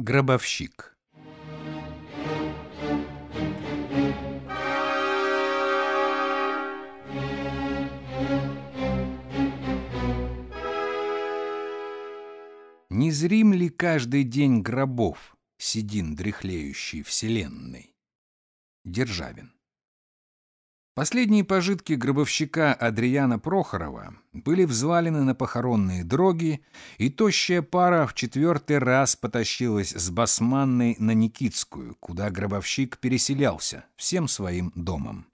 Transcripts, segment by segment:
Гробовщик Незрим ли каждый день гробов, седин дряхлеющий вселенной? Державин Последние пожитки гробовщика Адриана Прохорова были взвалены на похоронные дроги, и тощая пара в четвертый раз потащилась с Басманной на Никитскую, куда гробовщик переселялся всем своим домом.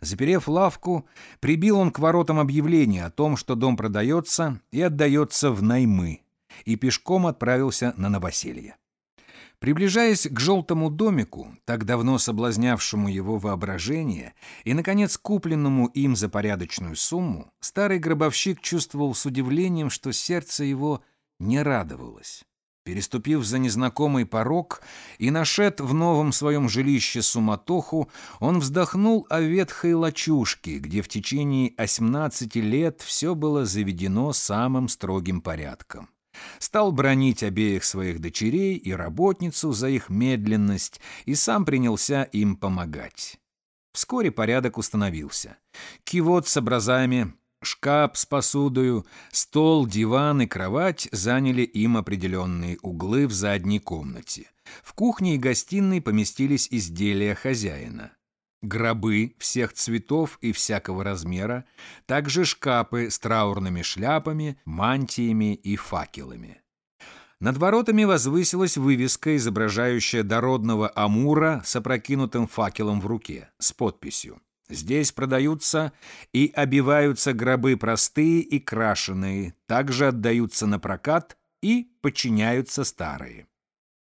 Заперев лавку, прибил он к воротам объявление о том, что дом продается и отдается в наймы, и пешком отправился на новоселье. Приближаясь к желтому домику, так давно соблазнявшему его воображение, и, наконец, купленному им за порядочную сумму, старый гробовщик чувствовал с удивлением, что сердце его не радовалось. Переступив за незнакомый порог и нашед в новом своем жилище суматоху, он вздохнул о ветхой лачушке, где в течение 18 лет все было заведено самым строгим порядком стал бронить обеих своих дочерей и работницу за их медленность и сам принялся им помогать. Вскоре порядок установился. Кивот с образами, шкаф с посудою, стол, диван и кровать заняли им определенные углы в задней комнате. В кухне и гостиной поместились изделия хозяина гробы всех цветов и всякого размера, также шкапы с траурными шляпами, мантиями и факелами. Над воротами возвысилась вывеска, изображающая дородного амура с опрокинутым факелом в руке, с подписью «Здесь продаются и обиваются гробы простые и крашеные, также отдаются на прокат и подчиняются старые».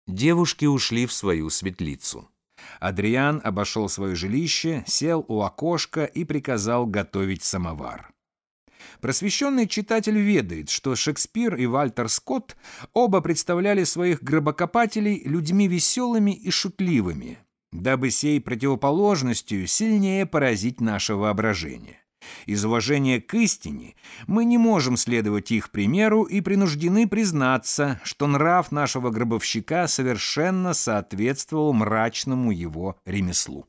Девушки ушли в свою светлицу. Адриан обошел свое жилище, сел у окошка и приказал готовить самовар. Просвещенный читатель ведает, что Шекспир и Вальтер Скотт оба представляли своих гробокопателей людьми веселыми и шутливыми, дабы сей противоположностью сильнее поразить наше воображение. Из уважения к истине мы не можем следовать их примеру и принуждены признаться, что нрав нашего гробовщика совершенно соответствовал мрачному его ремеслу.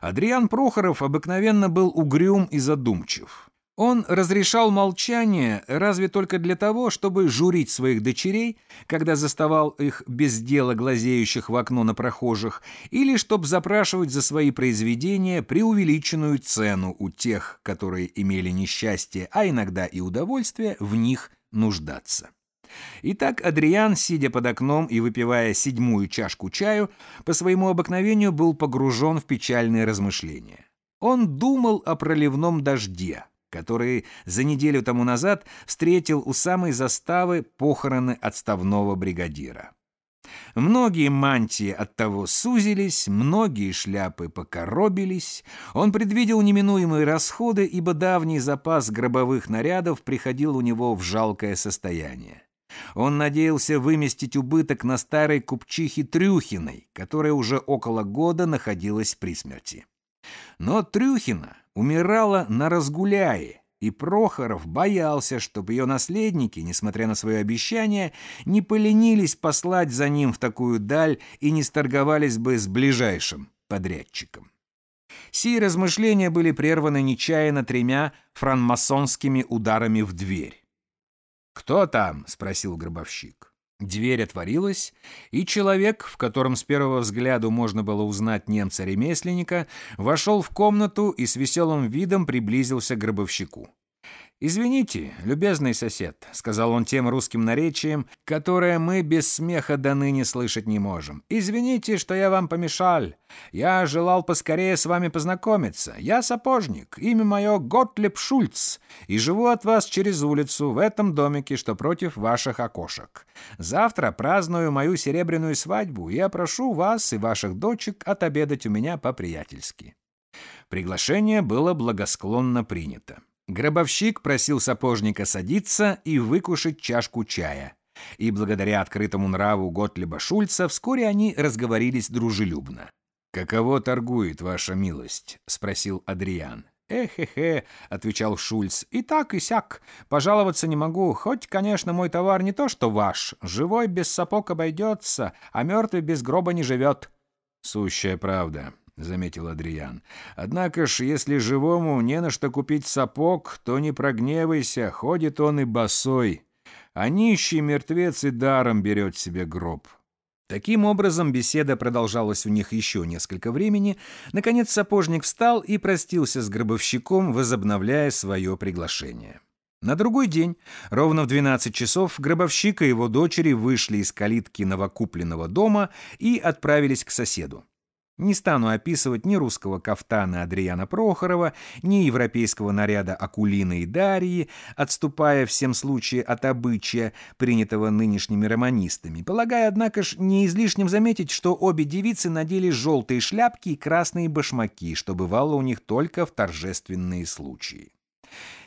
Адриан Прохоров обыкновенно был угрюм и задумчив. Он разрешал молчание разве только для того, чтобы журить своих дочерей, когда заставал их без дела глазеющих в окно на прохожих, или чтобы запрашивать за свои произведения преувеличенную цену у тех, которые имели несчастье, а иногда и удовольствие в них нуждаться. Итак, Адриан, сидя под окном и выпивая седьмую чашку чаю, по своему обыкновению был погружен в печальные размышления. Он думал о проливном дожде, который за неделю тому назад встретил у самой заставы похороны отставного бригадира. Многие мантии от того сузились, многие шляпы покоробились. Он предвидел неминуемые расходы, ибо давний запас гробовых нарядов приходил у него в жалкое состояние. Он надеялся выместить убыток на старой купчихе Трюхиной, которая уже около года находилась при смерти. Но Трюхина умирала на разгуляе, и Прохоров боялся, чтобы ее наследники, несмотря на свое обещание, не поленились послать за ним в такую даль и не сторговались бы с ближайшим подрядчиком. Сии размышления были прерваны нечаянно тремя франмасонскими ударами в дверь. «Кто там?» — спросил гробовщик. Дверь отворилась, и человек, в котором с первого взгляда можно было узнать немца-ремесленника, вошел в комнату и с веселым видом приблизился к гробовщику. «Извините, любезный сосед», — сказал он тем русским наречием, которое мы без смеха до ныне слышать не можем. «Извините, что я вам помешал. Я желал поскорее с вами познакомиться. Я сапожник, имя мое Готлеб Шульц, и живу от вас через улицу в этом домике, что против ваших окошек. Завтра праздную мою серебряную свадьбу, и я прошу вас и ваших дочек отобедать у меня по-приятельски». Приглашение было благосклонно принято. Гробовщик просил сапожника садиться и выкушать чашку чая. И благодаря открытому нраву Готлиба Шульца вскоре они разговорились дружелюбно. «Каково торгует ваша милость?» — спросил Адриан. «Эхе-хе», — отвечал Шульц, — «и так, и сяк. Пожаловаться не могу, хоть, конечно, мой товар не то что ваш. Живой без сапог обойдется, а мертвый без гроба не живет». «Сущая правда», — заметил Адриан. «Однако ж, если живому не на что купить сапог, то не прогневайся, ходит он и босой, а нищий мертвец и даром берет себе гроб». Таким образом, беседа продолжалась у них еще несколько времени. Наконец сапожник встал и простился с гробовщиком, возобновляя свое приглашение. На другой день, ровно в 12 часов, гробовщик и его дочери вышли из калитки новокупленного дома и отправились к соседу. Не стану описывать ни русского кафтана Адриана Прохорова, ни европейского наряда Акулины и Дарьи, отступая всем случае от обычая, принятого нынешними романистами, полагая, однако ж, не излишним заметить, что обе девицы надели желтые шляпки и красные башмаки, что бывало у них только в торжественные случаи.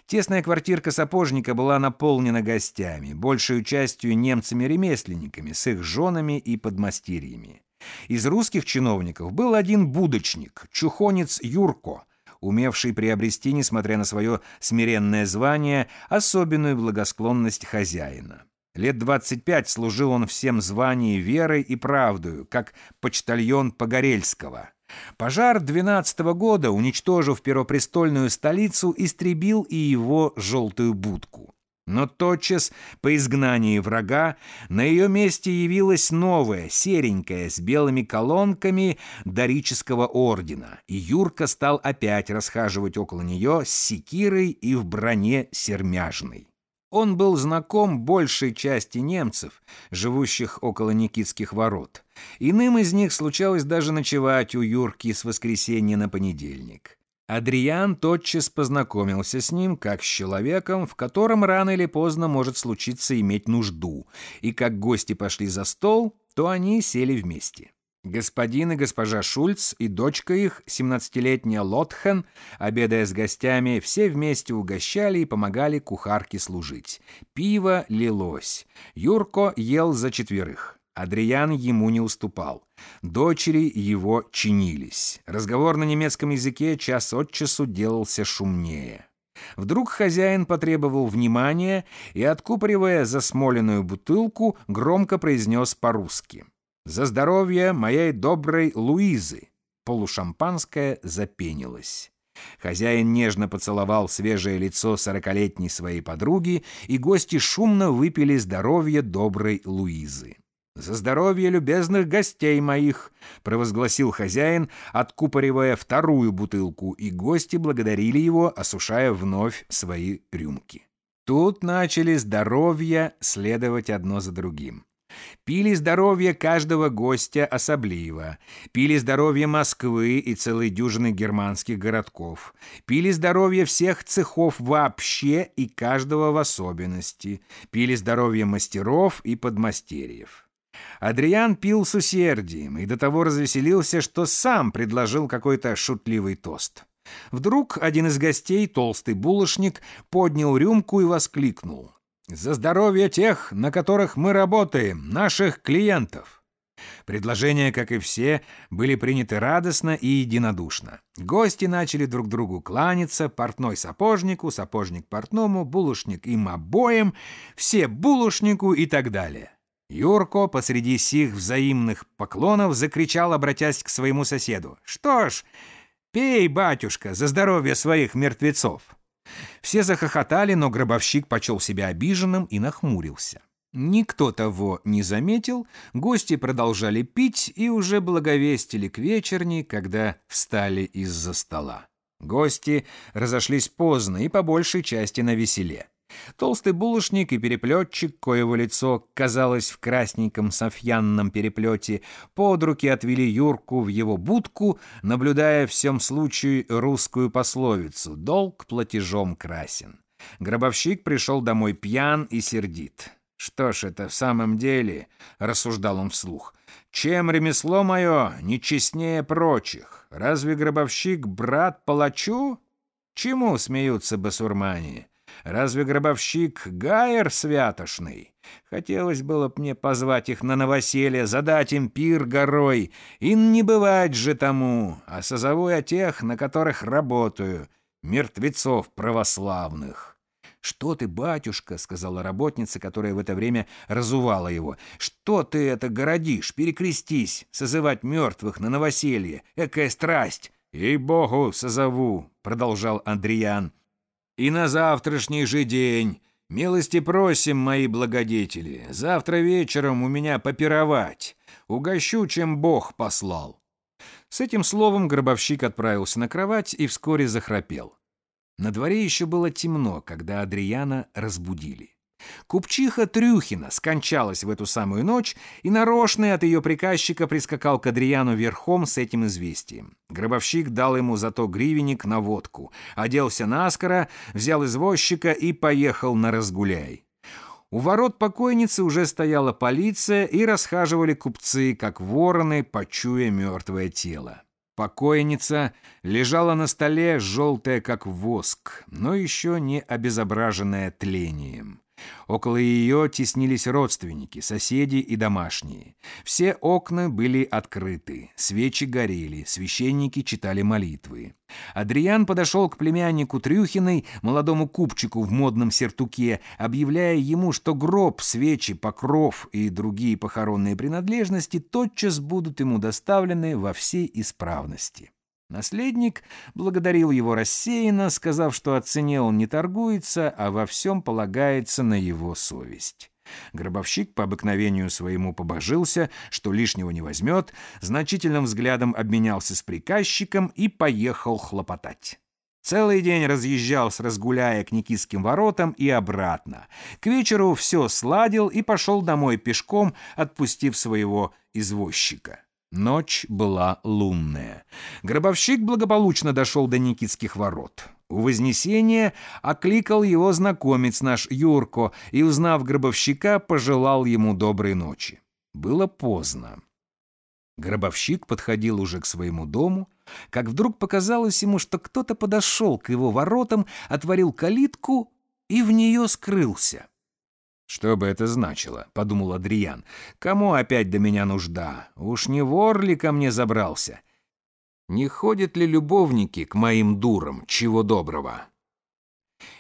Тесная квартирка сапожника была наполнена гостями, большей частью немцами-ремесленниками, с их женами и подмастерьями. Из русских чиновников был один будочник, чухонец Юрко, умевший приобрести, несмотря на свое смиренное звание, особенную благосклонность хозяина. Лет 25 служил он всем званием верой и правдою, как почтальон Погорельского. Пожар 12 -го года, уничтожив первопрестольную столицу, истребил и его желтую будку. Но тотчас, по изгнании врага, на ее месте явилась новая, серенькая, с белыми колонками дорического ордена, и Юрка стал опять расхаживать около нее с секирой и в броне сермяжной. Он был знаком большей части немцев, живущих около Никитских ворот. Иным из них случалось даже ночевать у Юрки с воскресенья на понедельник. Адриан тотчас познакомился с ним как с человеком, в котором рано или поздно может случиться иметь нужду, и как гости пошли за стол, то они сели вместе. Господин и госпожа Шульц и дочка их, 17-летняя Лотхен, обедая с гостями, все вместе угощали и помогали кухарке служить. Пиво лилось. Юрко ел за четверых. Адриан ему не уступал. Дочери его чинились. Разговор на немецком языке час от часу делался шумнее. Вдруг хозяин потребовал внимания и, откупоривая засмоленную бутылку, громко произнес по-русски. «За здоровье моей доброй Луизы!» Полушампанское запенилось. Хозяин нежно поцеловал свежее лицо сорокалетней своей подруги, и гости шумно выпили здоровье доброй Луизы. «За здоровье любезных гостей моих!» — провозгласил хозяин, откупоривая вторую бутылку, и гости благодарили его, осушая вновь свои рюмки. Тут начали здоровья следовать одно за другим. Пили здоровье каждого гостя особливо. Пили здоровье Москвы и целой дюжины германских городков. Пили здоровье всех цехов вообще и каждого в особенности. Пили здоровье мастеров и подмастерьев. Адриан пил с усердием и до того развеселился, что сам предложил какой-то шутливый тост. Вдруг один из гостей, толстый булочник, поднял рюмку и воскликнул. «За здоровье тех, на которых мы работаем, наших клиентов!» Предложения, как и все, были приняты радостно и единодушно. Гости начали друг другу кланяться, портной сапожнику, сапожник портному, булочник им обоим, все булочнику и так далее. Юрко посреди сих взаимных поклонов закричал, обратясь к своему соседу. «Что ж, пей, батюшка, за здоровье своих мертвецов!» Все захохотали, но гробовщик почел себя обиженным и нахмурился. Никто того не заметил, гости продолжали пить и уже благовестили к вечерне, когда встали из-за стола. Гости разошлись поздно и по большей части на веселе. Толстый булочник и переплетчик, коего лицо казалось в красненьком софьянном переплете, под руки отвели Юрку в его будку, наблюдая в всем случае русскую пословицу «долг платежом красен». Гробовщик пришел домой пьян и сердит. «Что ж это в самом деле?» — рассуждал он вслух. «Чем ремесло мое нечестнее прочих? Разве гробовщик брат палачу? Чему смеются басурмане?» Разве гробовщик Гайер святошный? Хотелось было б мне позвать их на новоселье, задать им пир горой, и не бывать же тому, а созову я тех, на которых работаю. мертвецов православных. «Что ты, батюшка?» — сказала работница, которая в это время разувала его. «Что ты это городишь? Перекрестись! Созывать мертвых на новоселье! Экая страсть!» «Ей-богу, созову!» — продолжал Андриан. «И на завтрашний же день! Милости просим, мои благодетели! Завтра вечером у меня попировать! Угощу, чем Бог послал!» С этим словом гробовщик отправился на кровать и вскоре захрапел. На дворе еще было темно, когда Адриана разбудили. Купчиха Трюхина скончалась в эту самую ночь, и нарочный от ее приказчика прискакал к Адриану верхом с этим известием. Гробовщик дал ему зато гривенник на водку, оделся наскоро, взял извозчика и поехал на разгуляй. У ворот покойницы уже стояла полиция и расхаживали купцы, как вороны, почуя мертвое тело. Покойница лежала на столе, желтая как воск, но еще не обезображенная тлением. Около ее теснились родственники, соседи и домашние. Все окна были открыты, свечи горели, священники читали молитвы. Адриан подошел к племяннику Трюхиной, молодому купчику в модном сертуке, объявляя ему, что гроб, свечи, покров и другие похоронные принадлежности тотчас будут ему доставлены во всей исправности. Наследник благодарил его рассеянно, сказав, что о цене он не торгуется, а во всем полагается на его совесть. Гробовщик по обыкновению своему побожился, что лишнего не возьмет, значительным взглядом обменялся с приказчиком и поехал хлопотать. Целый день разъезжал с разгуляя к Никитским воротам и обратно. К вечеру все сладил и пошел домой пешком, отпустив своего извозчика. Ночь была лунная. Гробовщик благополучно дошел до Никитских ворот. У Вознесения окликал его знакомец наш Юрко и, узнав гробовщика, пожелал ему доброй ночи. Было поздно. Гробовщик подходил уже к своему дому, как вдруг показалось ему, что кто-то подошел к его воротам, отворил калитку и в нее скрылся. «Что бы это значило?» — подумал Адриан. «Кому опять до меня нужда? Уж не вор ли ко мне забрался? Не ходят ли любовники к моим дурам, чего доброго?»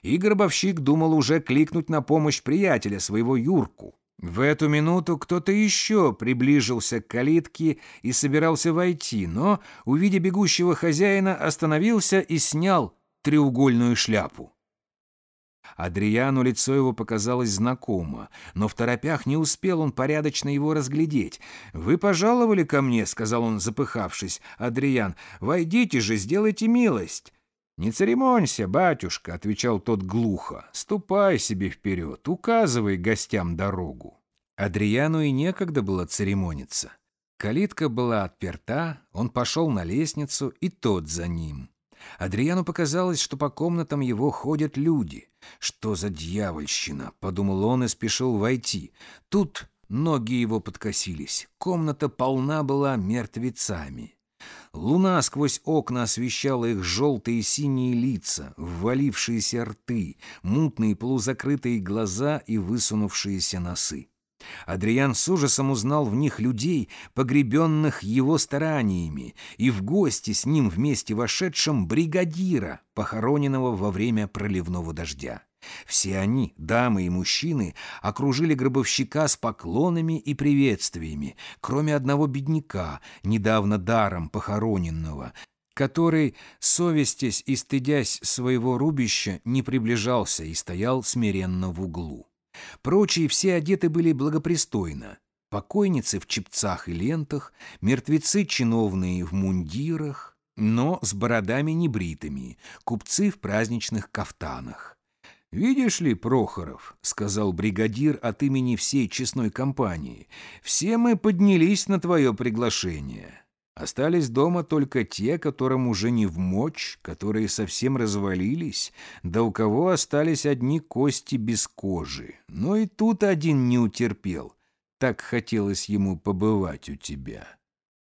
И гробовщик думал уже кликнуть на помощь приятеля, своего Юрку. В эту минуту кто-то еще приближился к калитке и собирался войти, но, увидя бегущего хозяина, остановился и снял треугольную шляпу. Адрияну лицо его показалось знакомо, но в торопях не успел он порядочно его разглядеть. «Вы пожаловали ко мне», — сказал он, запыхавшись. «Адриян, войдите же, сделайте милость». «Не церемонься, батюшка», — отвечал тот глухо. «Ступай себе вперед, указывай гостям дорогу». Адрияну и некогда было церемониться. Калитка была отперта, он пошел на лестницу, и тот за ним. Адриану показалось, что по комнатам его ходят люди. «Что за дьявольщина?» — подумал он и спешил войти. Тут ноги его подкосились. Комната полна была мертвецами. Луна сквозь окна освещала их желтые и синие лица, ввалившиеся рты, мутные полузакрытые глаза и высунувшиеся носы. Адриан с ужасом узнал в них людей, погребенных его стараниями, и в гости с ним вместе вошедшим бригадира, похороненного во время проливного дождя. Все они, дамы и мужчины, окружили гробовщика с поклонами и приветствиями, кроме одного бедняка, недавно даром похороненного, который, совестясь и стыдясь своего рубища, не приближался и стоял смиренно в углу. Прочие все одеты были благопристойно. Покойницы в чепцах и лентах, мертвецы чиновные в мундирах, но с бородами небритыми, купцы в праздничных кафтанах. «Видишь ли, Прохоров, — сказал бригадир от имени всей честной компании, — все мы поднялись на твое приглашение. Остались дома только те, которым уже не в мочь, которые совсем развалились, да у кого остались одни кости без кожи. Но и тут один не утерпел. Так хотелось ему побывать у тебя.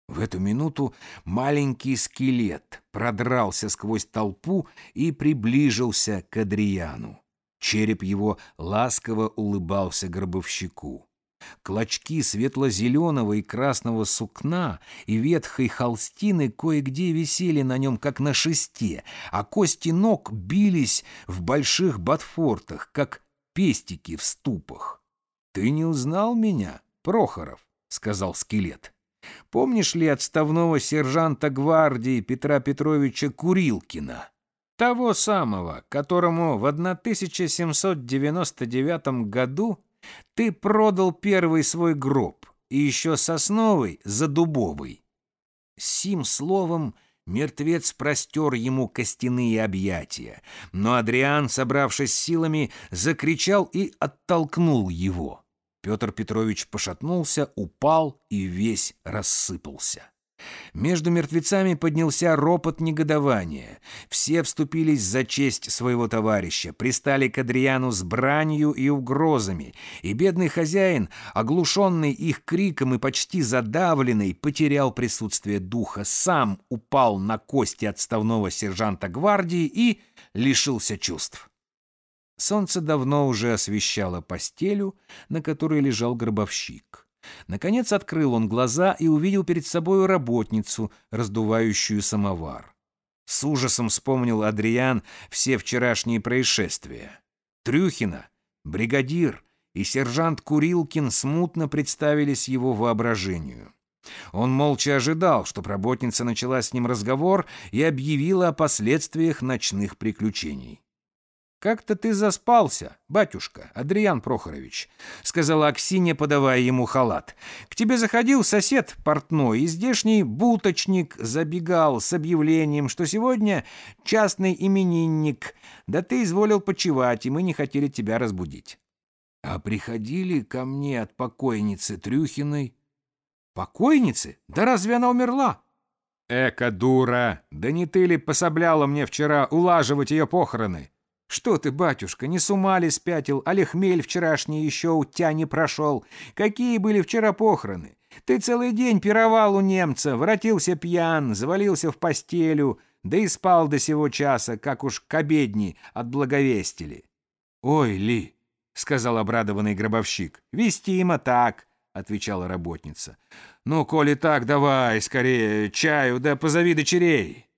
В эту минуту маленький скелет продрался сквозь толпу и приближился к Адриану. Череп его ласково улыбался гробовщику. Клочки светло-зеленого и красного сукна и ветхой холстины кое-где висели на нем, как на шесте, а кости ног бились в больших ботфортах, как пестики в ступах. «Ты не узнал меня, Прохоров?» — сказал скелет. «Помнишь ли отставного сержанта гвардии Петра Петровича Курилкина?» Того самого, которому в 1799 году ты продал первый свой гроб, и еще сосновый за дубовый. Сим словом мертвец простер ему костяные объятия, но Адриан, собравшись силами, закричал и оттолкнул его. Петр Петрович пошатнулся, упал и весь рассыпался. Между мертвецами поднялся ропот негодования. Все вступились за честь своего товарища, пристали к Адриану с бранью и угрозами, и бедный хозяин, оглушенный их криком и почти задавленный, потерял присутствие духа, сам упал на кости отставного сержанта гвардии и лишился чувств. Солнце давно уже освещало постелю, на которой лежал гробовщик. Наконец открыл он глаза и увидел перед собой работницу, раздувающую самовар. С ужасом вспомнил Адриан все вчерашние происшествия. Трюхина, бригадир и сержант Курилкин смутно представились его воображению. Он молча ожидал, что работница начала с ним разговор и объявила о последствиях ночных приключений. «Как-то ты заспался, батюшка, Адриан Прохорович», — сказала Аксинья, подавая ему халат. «К тебе заходил сосед портной, и здешний буточник забегал с объявлением, что сегодня частный именинник, да ты изволил почевать, и мы не хотели тебя разбудить». «А приходили ко мне от покойницы Трюхиной?» «Покойницы? Да разве она умерла?» «Эка дура! Да не ты ли пособляла мне вчера улаживать ее похороны?» «Что ты, батюшка, не с ума ли спятил, а ли хмель вчерашний еще у тебя не прошел? Какие были вчера похороны? Ты целый день пировал у немца, воротился пьян, завалился в постелю, да и спал до сего часа, как уж к обедни отблаговестили». «Ой, Ли!» — сказал обрадованный гробовщик. «Вестимо так!» — отвечала работница. «Ну, коли так, давай скорее чаю, да позови дочерей!»